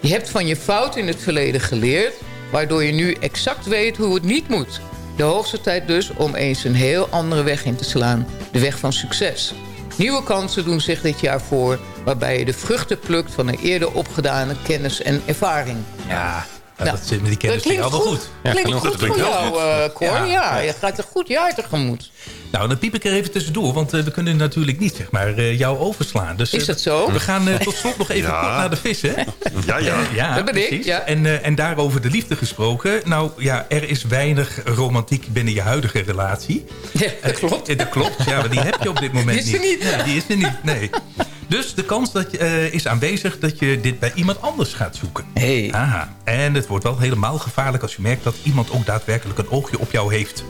[SPEAKER 9] Je hebt van je fout in het verleden geleerd... waardoor je nu exact weet hoe het niet moet. De hoogste tijd dus om eens een heel andere weg in te slaan. De weg van succes. Nieuwe kansen doen zich dit jaar voor... waarbij je de vruchten plukt van een eerder opgedane kennis en ervaring.
[SPEAKER 8] Ja,
[SPEAKER 9] Nou,
[SPEAKER 8] dat zit met die kennis
[SPEAKER 9] dat klinkt goed.
[SPEAKER 8] goed.
[SPEAKER 10] Ja,
[SPEAKER 9] klinkt goed voor jou, eh Cor. Ja,
[SPEAKER 8] Ja.
[SPEAKER 9] je gaat een goed jaar tegemoet.
[SPEAKER 8] Nou, dan piep ik er even tussendoor, want eh, we kunnen natuurlijk niet zeg maar, eh, jou overslaan. Dus,
[SPEAKER 9] Is
[SPEAKER 8] eh,
[SPEAKER 9] dat zo?
[SPEAKER 8] We gaan eh, tot slot nog even
[SPEAKER 1] Ja.
[SPEAKER 8] kort naar de vissen.
[SPEAKER 1] Ja, ja.
[SPEAKER 8] Ja,
[SPEAKER 9] Dat ben ik, ja.
[SPEAKER 8] En, eh, en daarover de liefde gesproken. Nou ja, er is weinig romantiek binnen je huidige relatie.
[SPEAKER 9] Ja, dat klopt.
[SPEAKER 8] Eh, dat klopt, ja, maar die heb je op dit moment
[SPEAKER 9] Die is er niet.
[SPEAKER 8] Nee, die is er niet, nee. Dus de kans dat je, eh, is aanwezig dat je dit bij iemand anders gaat zoeken.
[SPEAKER 9] Hey.
[SPEAKER 8] Aha. En het wordt wel helemaal gevaarlijk als je merkt dat iemand ook daadwerkelijk een oogje op jou heeft.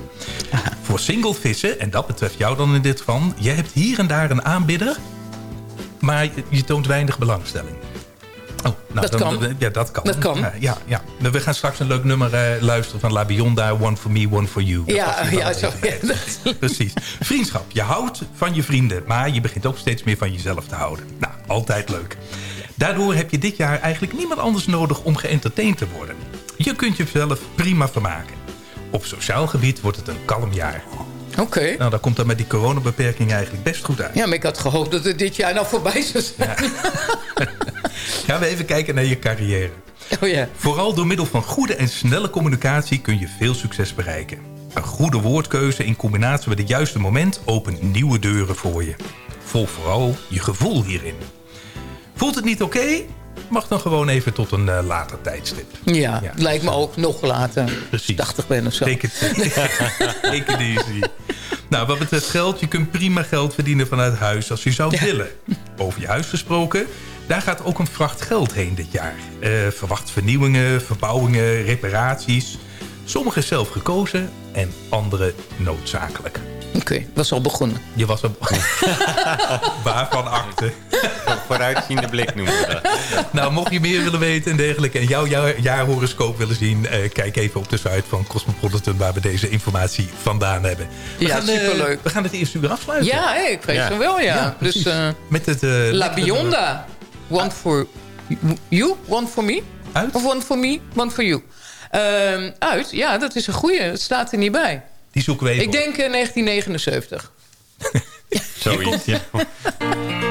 [SPEAKER 8] Voor single vissen, en dat betreft jou dan in dit geval... je hebt hier en daar een aanbidder, maar je toont weinig belangstelling. Oh, nou,
[SPEAKER 9] Dat
[SPEAKER 8] dan-
[SPEAKER 9] kan.
[SPEAKER 8] Ja, dat kan.
[SPEAKER 9] Dat kan.
[SPEAKER 8] Ja, ja, ja. Nou, We gaan straks een leuk nummer eh, luisteren van La Bionda. One for me, one for you. Dat
[SPEAKER 9] Ja, ja, zo, ja.
[SPEAKER 8] Precies. Vriendschap. Je houdt van je vrienden, maar je begint ook steeds meer van jezelf te houden. Nou, altijd leuk. Daardoor heb je dit jaar eigenlijk niemand anders nodig om geëntertained te worden. Je kunt jezelf prima vermaken. Op sociaal gebied wordt het een kalm jaar.
[SPEAKER 9] Oké.
[SPEAKER 8] Nou, daar komt dan met die coronabeperking eigenlijk best goed uit.
[SPEAKER 9] Ja, maar ik had gehoopt dat het dit jaar nou voorbij zou zijn.
[SPEAKER 8] Gaan we even kijken naar je carrière.
[SPEAKER 9] Oh ja.
[SPEAKER 8] Vooral door middel van goede en snelle communicatie kun je veel succes bereiken. Een goede woordkeuze in combinatie met het juiste moment opent nieuwe deuren voor je. Volg vooral je gevoel hierin. Voelt het niet oké? Mag dan gewoon even tot een eh, later tijdstip.
[SPEAKER 9] Ja, lijkt me ook nog later.
[SPEAKER 8] Precies.
[SPEAKER 9] 80 ben of zo.
[SPEAKER 8] Take it easy. Nou, wat betreft geld, je kunt prima geld verdienen vanuit huis als je zou willen. Over je huis gesproken, daar gaat ook een vracht geld heen dit jaar. Eh, verwacht vernieuwingen, verbouwingen, reparaties. Sommige zelf gekozen en andere noodzakelijk.
[SPEAKER 9] Oké, was al begonnen.
[SPEAKER 8] Je was er... Waarvan akte?
[SPEAKER 13] Vooruitziende blik noemen we dat.
[SPEAKER 8] Nou, mocht je meer willen weten en dergelijke... en jouw jaar, jaarhoroscoop willen zien... eh, kijk even op de site van Cosmopolitan... waar we deze informatie vandaan hebben. We
[SPEAKER 9] Ja,
[SPEAKER 8] gaan, eh,
[SPEAKER 9] superleuk.
[SPEAKER 8] we gaan het eerste uur afsluiten.
[SPEAKER 9] Ja, ik vrees
[SPEAKER 8] Ja.
[SPEAKER 9] wel, ja.
[SPEAKER 8] Ja,
[SPEAKER 9] dus
[SPEAKER 8] precies.
[SPEAKER 9] eh,
[SPEAKER 8] Met het... eh,
[SPEAKER 9] La Bionda. One for you, one for me.
[SPEAKER 8] Uit?
[SPEAKER 9] Of one for me, one for you. Ehm, uit, ja, dat is een goeie. Het staat er niet bij.
[SPEAKER 8] Die zoeken we even
[SPEAKER 9] Ik denk eh, 1979.
[SPEAKER 13] Zoiets, ja.